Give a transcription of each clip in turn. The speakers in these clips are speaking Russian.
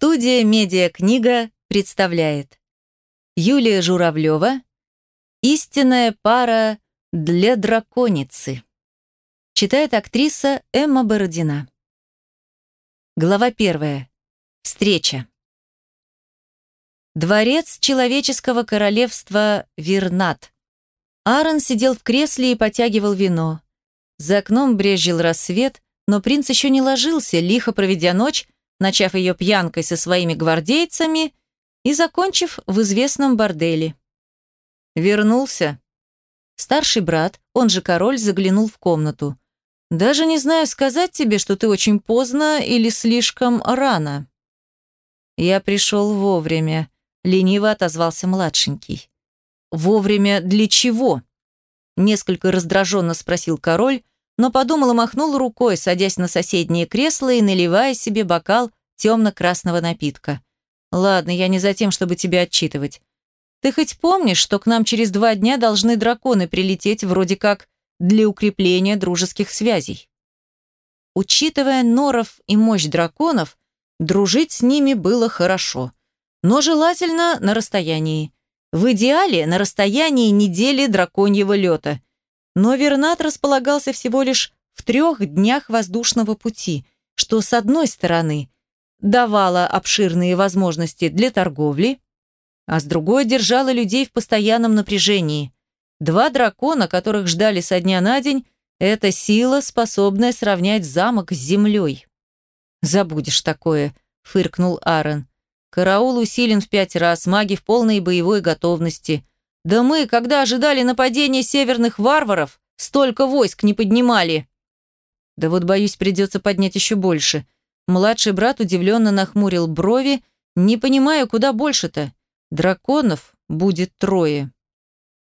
Студия «Медиакнига» представляет Юлия Журавлева «Истинная пара для драконицы» Читает актриса Эмма Бородина Глава первая. Встреча Дворец человеческого королевства Вернат. Аарон сидел в кресле и потягивал вино. За окном брезжил рассвет, но принц еще не ложился, лихо проведя ночь, начав ее пьянкой со своими гвардейцами и закончив в известном борделе. Вернулся. Старший брат, он же король, заглянул в комнату. «Даже не знаю, сказать тебе, что ты очень поздно или слишком рано». «Я пришел вовремя», — лениво отозвался младшенький. «Вовремя для чего?» Несколько раздраженно спросил король, но подумал и махнул рукой, садясь на соседнее кресло и наливая себе бокал темно-красного напитка. «Ладно, я не за тем, чтобы тебя отчитывать. Ты хоть помнишь, что к нам через два дня должны драконы прилететь вроде как для укрепления дружеских связей?» Учитывая норов и мощь драконов, дружить с ними было хорошо, но желательно на расстоянии. В идеале на расстоянии недели драконьего лета – но Вернат располагался всего лишь в трех днях воздушного пути, что, с одной стороны, давало обширные возможности для торговли, а с другой держало людей в постоянном напряжении. Два дракона, которых ждали со дня на день, это сила, способная сравнять замок с землей. «Забудешь такое», — фыркнул Аарон. «Караул усилен в пять раз, маги в полной боевой готовности. Да мы, когда ожидали нападения северных варваров, столько войск не поднимали. Да вот, боюсь, придется поднять еще больше. Младший брат удивленно нахмурил брови, не понимая, куда больше-то. Драконов будет трое.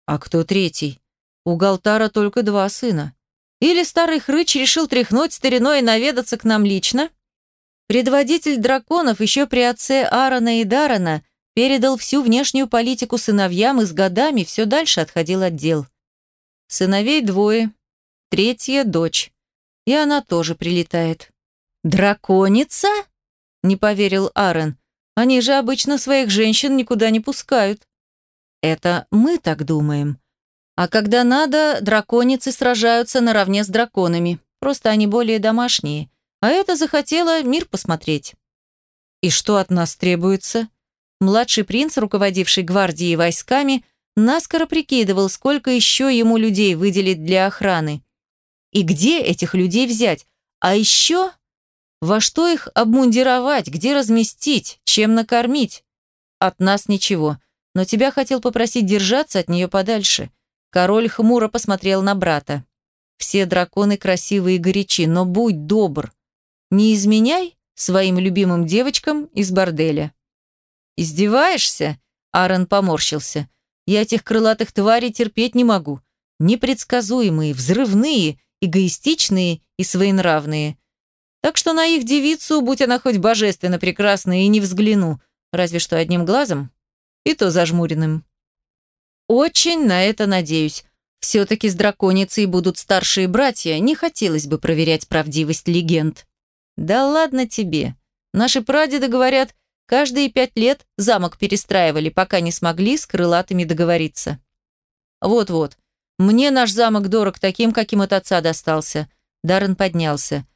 А кто третий? У Галтара только два сына. Или старый хрыч решил тряхнуть стариной и наведаться к нам лично? Предводитель драконов еще при отце Аарона и Дарана передал всю внешнюю политику сыновьям и с годами все дальше отходил от дел. Сыновей двое, третья – дочь. И она тоже прилетает. «Драконица?» – не поверил Аарон. «Они же обычно своих женщин никуда не пускают». «Это мы так думаем. А когда надо, драконицы сражаются наравне с драконами. Просто они более домашние. А это захотела мир посмотреть». «И что от нас требуется?» Младший принц, руководивший гвардией и войсками, наскоро прикидывал, сколько еще ему людей выделить для охраны. И где этих людей взять? А еще во что их обмундировать, где разместить, чем накормить? От нас ничего, но тебя хотел попросить держаться от нее подальше. Король хмуро посмотрел на брата. Все драконы красивые и горячи, но будь добр. Не изменяй своим любимым девочкам из борделя. «Издеваешься?» Аарон поморщился. «Я этих крылатых тварей терпеть не могу. Непредсказуемые, взрывные, эгоистичные и своенравные. Так что на их девицу, будь она хоть божественно прекрасная, и не взгляну, разве что одним глазом, и то зажмуренным. Очень на это надеюсь. Все-таки с драконицей будут старшие братья, не хотелось бы проверять правдивость легенд. Да ладно тебе. Наши прадеды говорят, Каждые пять лет замок перестраивали, пока не смогли с крылатыми договориться. Вот-вот. Мне наш замок дорог таким, каким от отца достался. Даррен поднялся.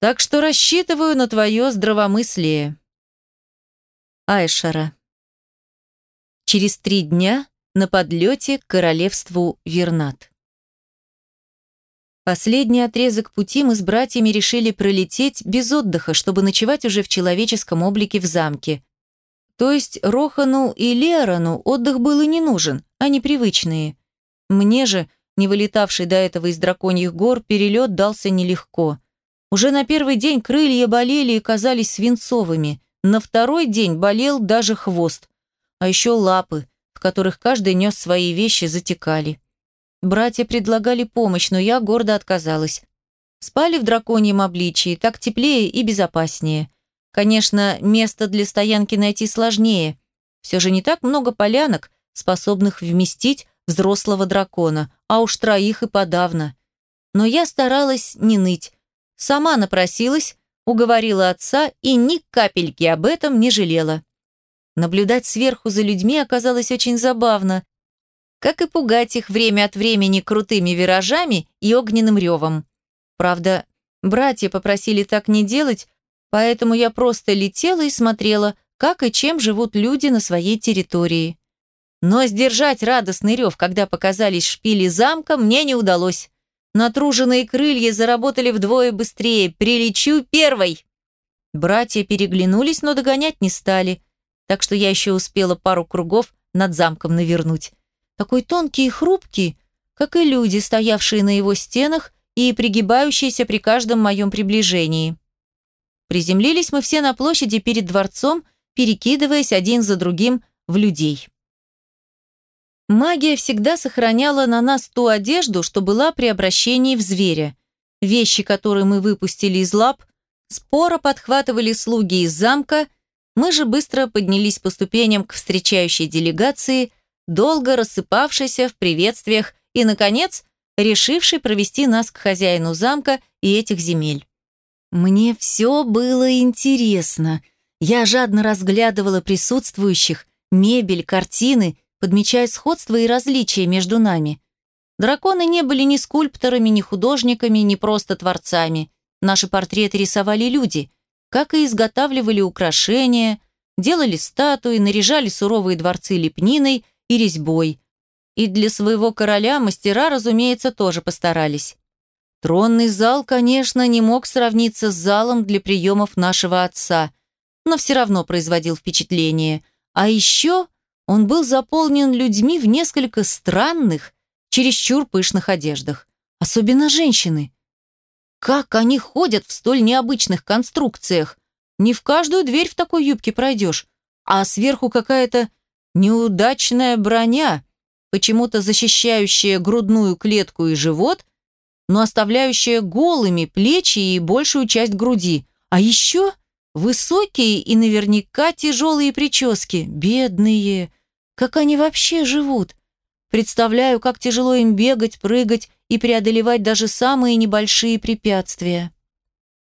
Так что рассчитываю на твое здравомыслие. Айшара. Через три дня на подлете к королевству Вернат. Последний отрезок пути мы с братьями решили пролететь без отдыха, чтобы ночевать уже в человеческом облике в замке. То есть Рохану и Леорану отдых был и не нужен, они привычные. Мне же, не вылетавший до этого из драконьих гор, перелет дался нелегко. Уже на первый день крылья болели и казались свинцовыми, на второй день болел даже хвост, а еще лапы, в которых каждый нес свои вещи, затекали. Братья предлагали помощь, но я гордо отказалась. Спали в драконьем обличии, так теплее и безопаснее. Конечно, место для стоянки найти сложнее. Все же не так много полянок, способных вместить взрослого дракона, а уж троих и подавно. Но я старалась не ныть. Сама напросилась, уговорила отца и ни капельки об этом не жалела. Наблюдать сверху за людьми оказалось очень забавно, как и пугать их время от времени крутыми виражами и огненным ревом. Правда, братья попросили так не делать, поэтому я просто летела и смотрела, как и чем живут люди на своей территории. Но сдержать радостный рев, когда показались шпили замка, мне не удалось. Натруженные крылья заработали вдвое быстрее. «Прилечу первой!» Братья переглянулись, но догонять не стали, так что я еще успела пару кругов над замком навернуть. Такой тонкий и хрупкий, как и люди, стоявшие на его стенах и пригибающиеся при каждом моем приближении. Приземлились мы все на площади перед дворцом, перекидываясь один за другим в людей. Магия всегда сохраняла на нас ту одежду, что была при обращении в зверя. Вещи, которые мы выпустили из лап, споро подхватывали слуги из замка, мы же быстро поднялись по ступеням к встречающей делегации, долго рассыпавшейся в приветствиях и, наконец, решившей провести нас к хозяину замка и этих земель. Мне все было интересно. Я жадно разглядывала присутствующих, мебель, картины, подмечая сходство и различия между нами. Драконы не были ни скульпторами, ни художниками, ни просто творцами. Наши портреты рисовали люди, как и изготавливали украшения, делали статуи, наряжали суровые дворцы лепниной и резьбой. И для своего короля мастера, разумеется, тоже постарались. Тронный зал, конечно, не мог сравниться с залом для приемов нашего отца, но все равно производил впечатление. А еще он был заполнен людьми в несколько странных, чересчур пышных одеждах. Особенно женщины. Как они ходят в столь необычных конструкциях? Не в каждую дверь в такой юбке пройдешь, а сверху какая-то неудачная броня, почему-то защищающая грудную клетку и живот, но оставляющая голыми плечи и большую часть груди. А еще Высокие и наверняка тяжелые прически. Бедные. Как они вообще живут? Представляю, как тяжело им бегать, прыгать и преодолевать даже самые небольшие препятствия.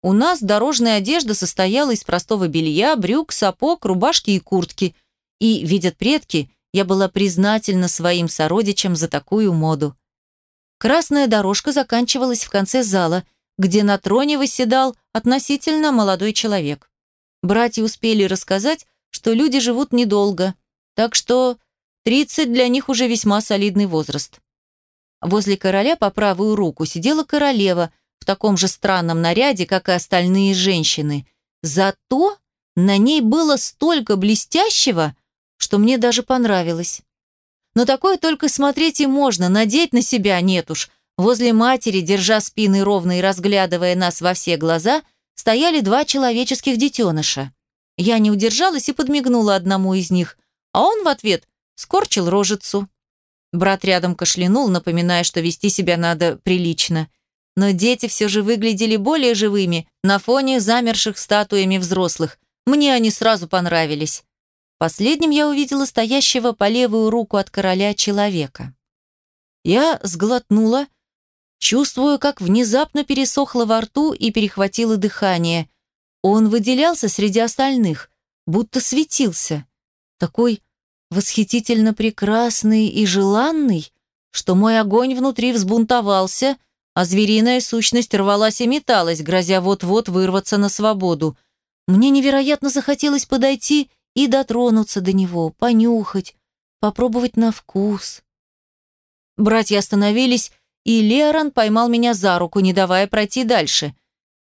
У нас дорожная одежда состояла из простого белья, брюк, сапог, рубашки и куртки. И, видят предки, я была признательна своим сородичам за такую моду. Красная дорожка заканчивалась в конце зала – где на троне восседал относительно молодой человек. Братья успели рассказать, что люди живут недолго, так что 30 для них уже весьма солидный возраст. Возле короля по правую руку сидела королева в таком же странном наряде, как и остальные женщины. Зато на ней было столько блестящего, что мне даже понравилось. Но такое только смотреть и можно, надеть на себя нет уж, Возле матери, держа спины ровно и разглядывая нас во все глаза, стояли два человеческих детеныша. Я не удержалась и подмигнула одному из них, а он в ответ скорчил рожицу. Брат рядом кашлянул, напоминая, что вести себя надо прилично. Но дети все же выглядели более живыми на фоне замерших статуями взрослых. Мне они сразу понравились. Последним я увидела стоящего по левую руку от короля человека. Я сглотнула Чувствую, как внезапно пересохло во рту и перехватило дыхание. Он выделялся среди остальных, будто светился. Такой восхитительно прекрасный и желанный, что мой огонь внутри взбунтовался, а звериная сущность рвалась и металась, грозя вот-вот вырваться на свободу. Мне невероятно захотелось подойти и дотронуться до него, понюхать, попробовать на вкус. Братья остановились и Лерон поймал меня за руку, не давая пройти дальше.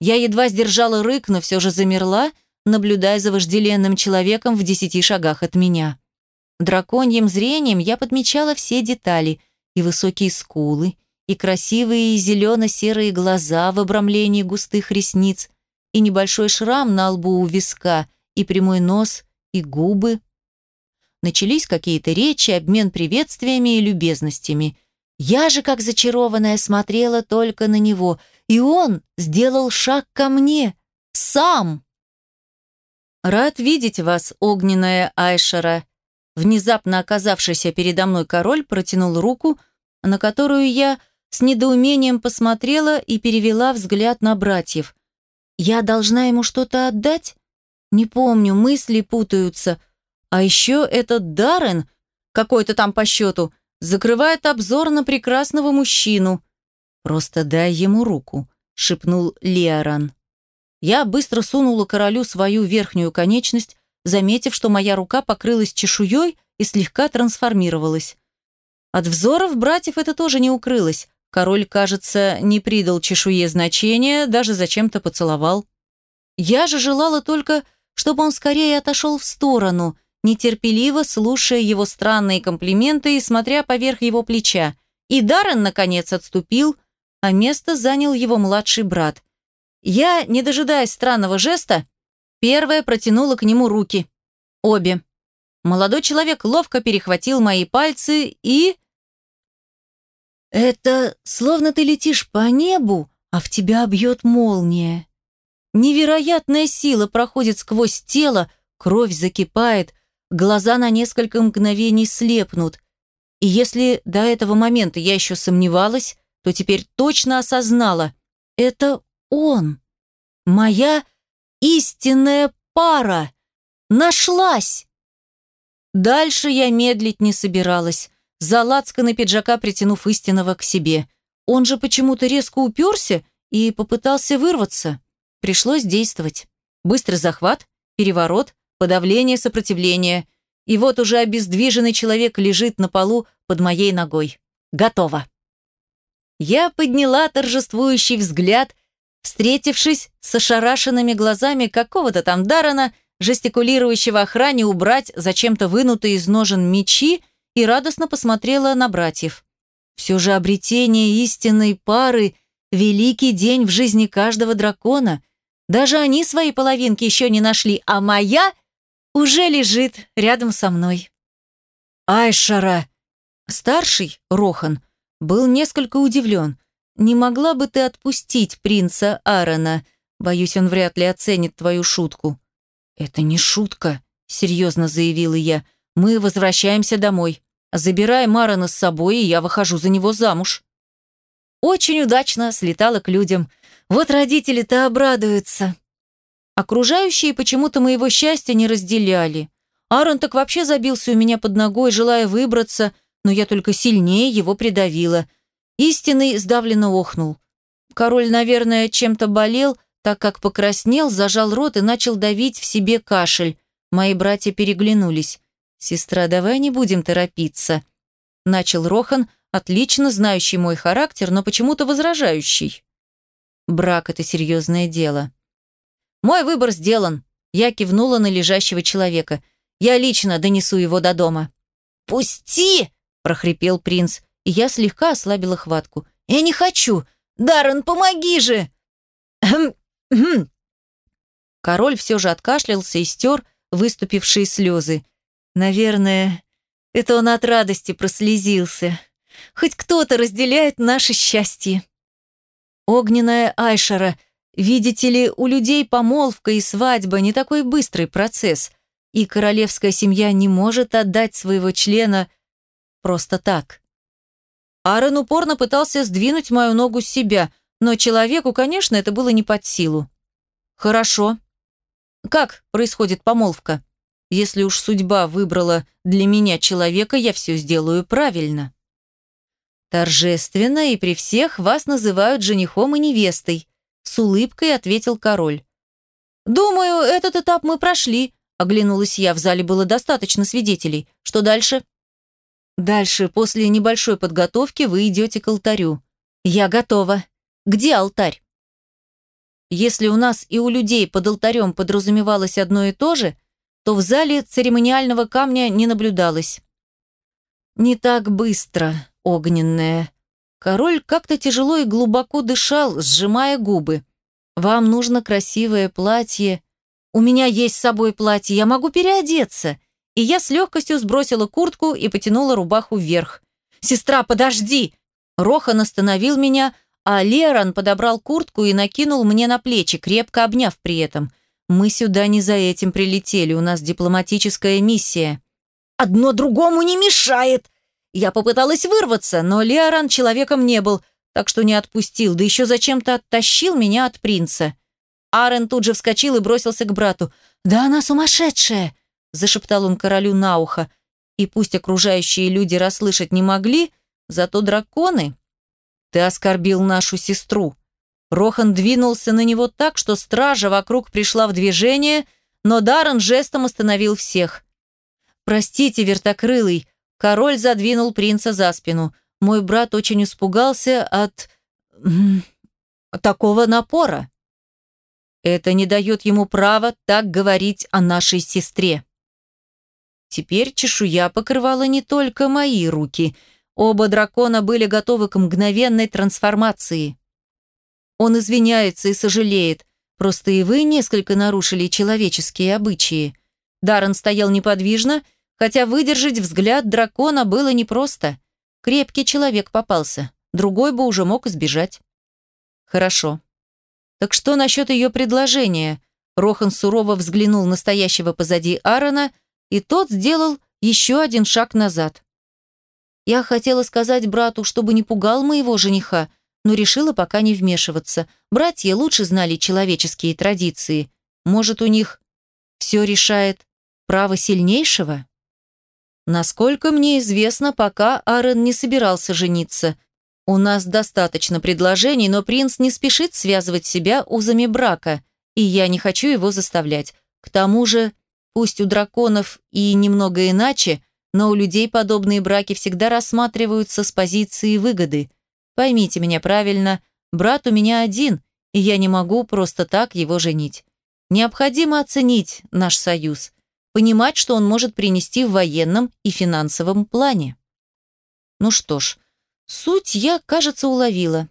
Я едва сдержала рык, но все же замерла, наблюдая за вожделенным человеком в десяти шагах от меня. Драконьим зрением я подмечала все детали, и высокие скулы, и красивые зелено-серые глаза в обрамлении густых ресниц, и небольшой шрам на лбу у виска, и прямой нос, и губы. Начались какие-то речи, обмен приветствиями и любезностями. Я же, как зачарованная, смотрела только на него, и он сделал шаг ко мне. Сам! «Рад видеть вас, огненная Айшера!» Внезапно оказавшийся передо мной король протянул руку, на которую я с недоумением посмотрела и перевела взгляд на братьев. Я должна ему что-то отдать? Не помню, мысли путаются. А еще этот Даррен, какой-то там по счету, закрывает обзор на прекрасного мужчину. «Просто дай ему руку», — шепнул Леоран. Я быстро сунула королю свою верхнюю конечность, заметив, что моя рука покрылась чешуей и слегка трансформировалась. От взоров братьев это тоже не укрылось. Король, кажется, не придал чешуе значения, даже зачем-то поцеловал. Я же желала только, чтобы он скорее отошел в сторону, нетерпеливо слушая его странные комплименты и смотря поверх его плеча. И Даррен, наконец, отступил, а место занял его младший брат. Я, не дожидаясь странного жеста, первая протянула к нему руки. Обе. Молодой человек ловко перехватил мои пальцы и... Это словно ты летишь по небу, а в тебя бьет молния. Невероятная сила проходит сквозь тело, кровь закипает, глаза на несколько мгновений слепнут. И если до этого момента я еще сомневалась, то теперь точно осознала – это он. Моя истинная пара. Нашлась. Дальше я медлить не собиралась за лацканы пиджака притянув истинного к себе. Он же почему-то резко уперся и попытался вырваться. Пришлось действовать. Быстрый захват, переворот, подавление сопротивления. И вот уже обездвиженный человек лежит на полу под моей ногой. Готово. Я подняла торжествующий взгляд, встретившись с ошарашенными глазами какого-то там Дарана, жестикулирующего охране убрать зачем-то вынутые из ножен мечи и радостно посмотрела на братьев. Все же обретение истинной пары – великий день в жизни каждого дракона. Даже они свои половинки еще не нашли, а моя уже лежит рядом со мной. Айшара, старший, Рохан, был несколько удивлен. «Не могла бы ты отпустить принца Аарона? Боюсь, он вряд ли оценит твою шутку». «Это не шутка», — серьезно заявила я. «Мы возвращаемся домой. Забирай Марана с собой, и я выхожу за него замуж. Очень удачно слетала к людям. Вот родители-то обрадуются. Окружающие почему-то моего счастья не разделяли. Аарон так вообще забился у меня под ногой, желая выбраться, но я только сильнее его придавила. Истинный сдавленно охнул. Король, наверное, чем-то болел, так как покраснел, зажал рот и начал давить в себе кашель. Мои братья переглянулись. «Сестра, давай не будем торопиться», – начал Рохан, отлично знающий мой характер, но почему-то возражающий. «Брак – это серьезное дело». «Мой выбор сделан», – я кивнула на лежащего человека. «Я лично донесу его до дома». «Пусти!» – прохрипел принц, и я слегка ослабила хватку. «Я не хочу! Даррен, помоги же!» Король все же откашлялся и стер выступившие слезы. Наверное, это он от радости прослезился. Хоть кто-то разделяет наше счастье. Огненная Айшара, видите ли, у людей помолвка и свадьба не такой быстрый процесс, и королевская семья не может отдать своего члена просто так. Аарон упорно пытался сдвинуть мою ногу с себя, но человеку, конечно, это было не под силу. Хорошо. Как происходит помолвка? Если уж судьба выбрала для меня человека, я все сделаю правильно. Торжественно и при всех вас называют женихом и невестой, с улыбкой ответил король. Думаю, этот этап мы прошли, оглянулась я, в зале было достаточно свидетелей. Что дальше? Дальше, после небольшой подготовки, вы идете к алтарю. Я готова. Где алтарь? Если у нас и у людей под алтарем подразумевалось одно и то же, то в зале церемониального камня не наблюдалось. «Не так быстро, огненная». Король как-то тяжело и глубоко дышал, сжимая губы. «Вам нужно красивое платье. У меня есть с собой платье, я могу переодеться». И я с легкостью сбросила куртку и потянула рубаху вверх. «Сестра, подожди!» Рохан остановил меня, а Леран подобрал куртку и накинул мне на плечи, крепко обняв при этом – мы сюда не за этим прилетели, у нас дипломатическая миссия. Одно другому не мешает. Я попыталась вырваться, но Леоран человеком не был, так что не отпустил, да еще зачем-то оттащил меня от принца. Арен тут же вскочил и бросился к брату. «Да она сумасшедшая!» – зашептал он королю на ухо. И пусть окружающие люди расслышать не могли, зато драконы... «Ты оскорбил нашу сестру!» Рохан двинулся на него так, что стража вокруг пришла в движение, но Даррен жестом остановил всех. «Простите, вертокрылый!» Король задвинул принца за спину. «Мой брат очень испугался от... такого напора». Это не дает ему права так говорить о нашей сестре. Теперь чешуя покрывала не только мои руки. Оба дракона были готовы к мгновенной трансформации. Он извиняется и сожалеет. Просто и вы несколько нарушили человеческие обычаи. Даррен стоял неподвижно, хотя выдержать взгляд дракона было непросто. Крепкий человек попался, другой бы уже мог избежать. Хорошо. Так что насчет ее предложения? Рохан сурово взглянул на стоящего позади Аарона, и тот сделал еще один шаг назад. Я хотела сказать брату, чтобы не пугал моего жениха, но решила пока не вмешиваться. Братья лучше знали человеческие традиции. Может, у них все решает право сильнейшего? Насколько мне известно, пока Аарон не собирался жениться. У нас достаточно предложений, но принц не спешит связывать себя узами брака, и я не хочу его заставлять. К тому же, пусть у драконов и немного иначе, но у людей подобные браки всегда рассматриваются с позиции выгоды. Поймите меня правильно, брат у меня один, и я не могу просто так его женить. Необходимо оценить наш союз, понимать, что он может принести в военном и финансовом плане. Ну что ж, суть я, кажется, уловила.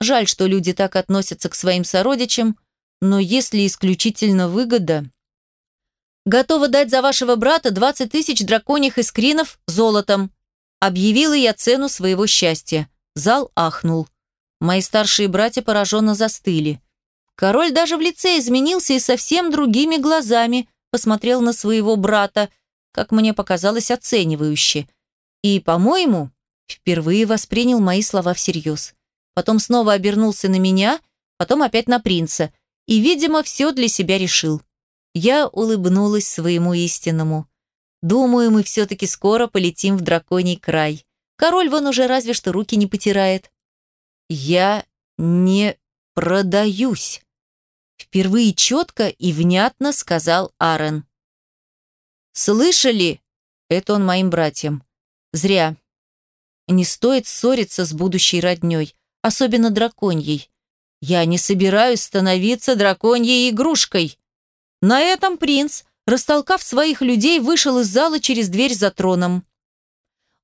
Жаль, что люди так относятся к своим сородичам, но если исключительно выгода... Готова дать за вашего брата 20 тысяч драконьих искринов золотом. Объявила я цену своего счастья. Зал ахнул. Мои старшие братья пораженно застыли. Король даже в лице изменился и совсем другими глазами посмотрел на своего брата, как мне показалось, оценивающе. И, по-моему, впервые воспринял мои слова всерьез. Потом снова обернулся на меня, потом опять на принца. И, видимо, все для себя решил. Я улыбнулась своему истинному. Думаю, мы все-таки скоро полетим в драконий край. Король вон уже разве что руки не потирает. Я не продаюсь. Впервые четко и внятно сказал Аарон. «Слышали?» Это он моим братьям. Зря. Не стоит ссориться с будущей родней, особенно драконьей. Я не собираюсь становиться драконьей игрушкой. На этом принц, растолкав своих людей, вышел из зала через дверь за троном.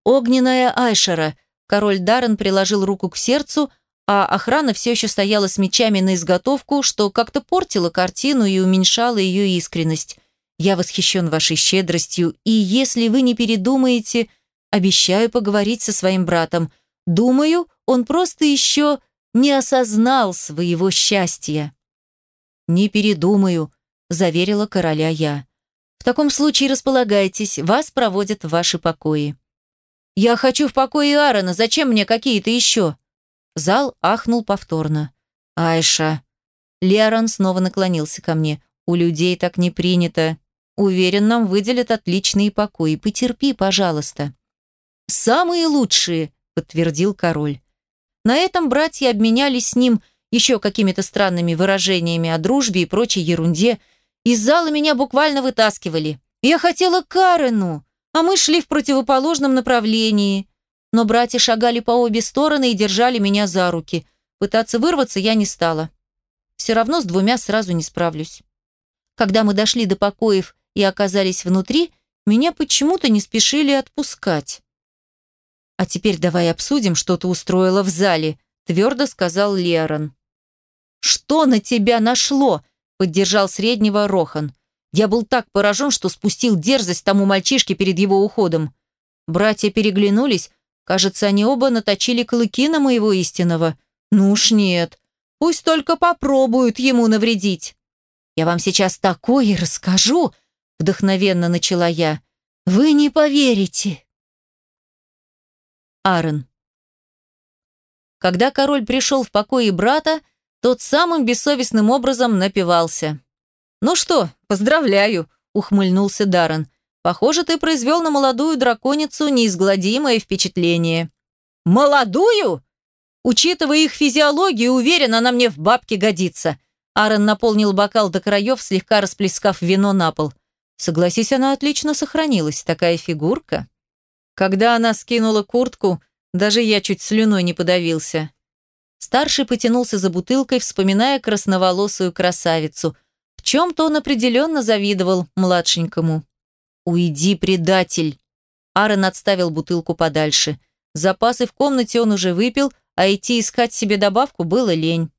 Огненная Айшера. Король Даррен приложил руку к сердцу, а охрана все еще стояла с мечами на изготовку, что как-то портило картину и уменьшало ее искренность. Я восхищен вашей щедростью, и если вы не передумаете, обещаю поговорить со своим братом. Думаю, он просто еще не осознал своего счастья. «Не передумаю», – заверила короля я. «В таком случае располагайтесь, вас проводят в ваши покои». «Я хочу в покое Аарона, зачем мне какие-то еще?» Зал ахнул повторно. «Айша». Леоран снова наклонился ко мне. «У людей так не принято. Уверен, нам выделят отличные покои. Потерпи, пожалуйста». «Самые лучшие», — подтвердил король. На этом братья обменялись с ним еще какими-то странными выражениями о дружбе и прочей ерунде. Из зала меня буквально вытаскивали. Я хотела Карену, а мы шли в противоположном направлении. Но братья шагали по обе стороны и держали меня за руки. Пытаться вырваться я не стала. Все равно с двумя сразу не справлюсь. Когда мы дошли до покоев и оказались внутри, меня почему-то не спешили отпускать. «А теперь давай обсудим, что ты устроила в зале», твердо сказал Лерон. «Что на тебя нашло?» поддержал среднего Рохан. Я был так поражен, что спустил дерзость тому мальчишке перед его уходом. Братья переглянулись. Кажется, они оба наточили клыки на моего истинного. Ну уж нет. Пусть только попробуют ему навредить. Я вам сейчас такое расскажу, вдохновенно начала я. Вы не поверите. Аарон. Когда король пришел в покои брата, тот самым бессовестным образом напивался. «Ну что, поздравляю», — ухмыльнулся Даррен. «Похоже, ты произвел на молодую драконицу неизгладимое впечатление». «Молодую?» Учитывая их физиологию, уверен, она мне в бабке годится. Аарон наполнил бокал до краев, слегка расплескав вино на пол. Согласись, она отлично сохранилась, такая фигурка. Когда она скинула куртку, даже я чуть слюной не подавился. Старший потянулся за бутылкой, вспоминая красноволосую красавицу. В чем-то он определенно завидовал младшенькому. «Уйди, предатель!» Аарон отставил бутылку подальше. Запасы в комнате он уже выпил, а идти искать себе добавку было лень.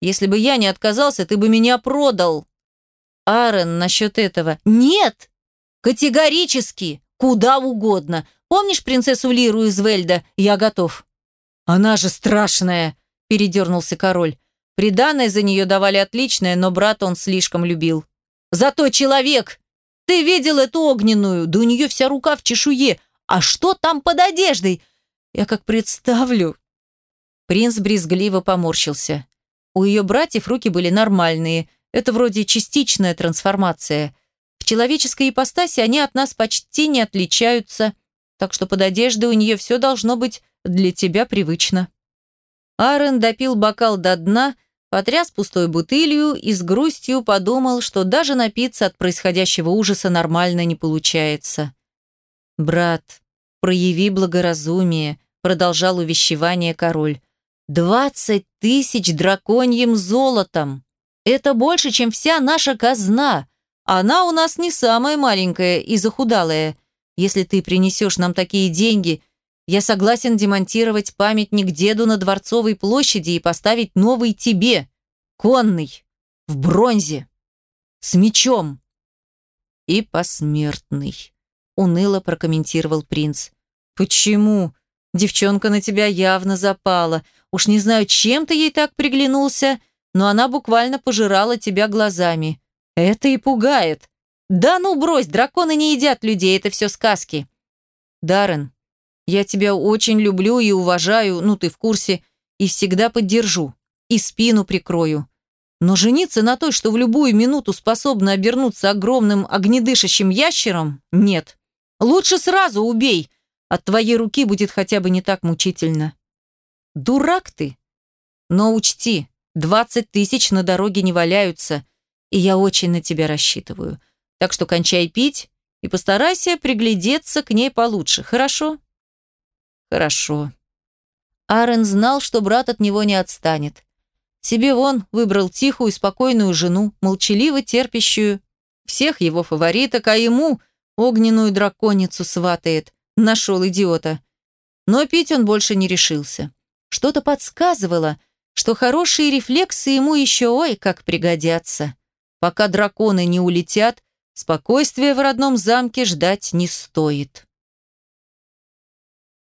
Если бы я не отказался, ты бы меня продал. Аарон, насчет этого. Нет! Категорически! Куда угодно. Помнишь принцессу Лиру из Вельда? Я готов. Она же страшная, передернулся король. Приданное за нее давали отличное, но брата он слишком любил. Зато человек! Ты видел эту огненную? Да у нее вся рука в чешуе. А что там под одеждой? Я как представлю. Принц брезгливо поморщился. У ее братьев руки были нормальные. Это вроде частичная трансформация. В человеческой ипостаси они от нас почти не отличаются, так что под одеждой у нее все должно быть для тебя привычно. Аарон допил бокал до дна, потряс пустой бутылью и с грустью подумал, что даже напиться от происходящего ужаса нормально не получается. «Брат, прояви благоразумие», — продолжал увещевание король. Двадцать тысяч драконьим золотом! Это больше, чем вся наша казна. Она у нас не самая маленькая и захудалая. Если ты принесешь нам такие деньги, я согласен демонтировать памятник деду на Дворцовой площади и поставить новый тебе, конный, в бронзе, с мечом. И посмертный, уныло прокомментировал принц. Почему? Девчонка на тебя явно запала. Уж не знаю, чем ты ей так приглянулся, но она буквально пожирала тебя глазами. Это и пугает. Да ну брось, драконы не едят людей, это все сказки. Даррен, я тебя очень люблю и уважаю, ну ты в курсе, и всегда поддержу, и спину прикрою. Но жениться на той, что в любую минуту способна обернуться огромным огнедышащим ящером, нет. Лучше сразу убей, от твоей руки будет хотя бы не так мучительно. Дурак ты. Но учти, двадцать тысяч на дороге не валяются, и я очень на тебя рассчитываю. Так что кончай пить и постарайся приглядеться к ней получше, хорошо? Хорошо. Арен знал, что брат от него не отстанет. Себе вон выбрал тихую и спокойную жену, молчаливо терпящую всех его фавориток, а ему огненную драконицу сватает. Нашел идиота. Но пить он больше не решился. Что-то подсказывало, что хорошие рефлексы ему еще ой как пригодятся. Пока драконы не улетят, спокойствия в родном замке ждать не стоит.